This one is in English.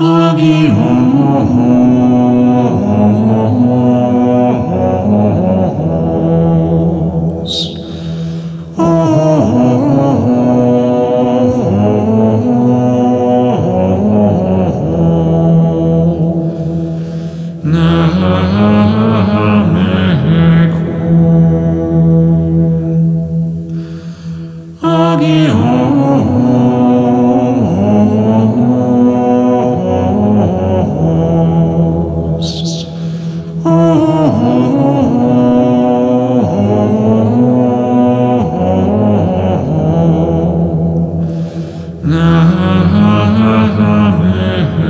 Agios. Namekum. Amen.